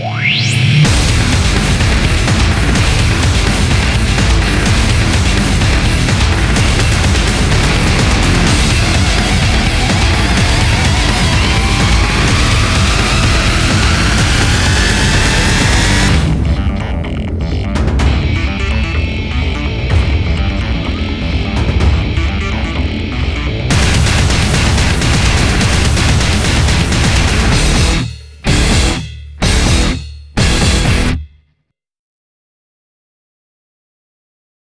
Why?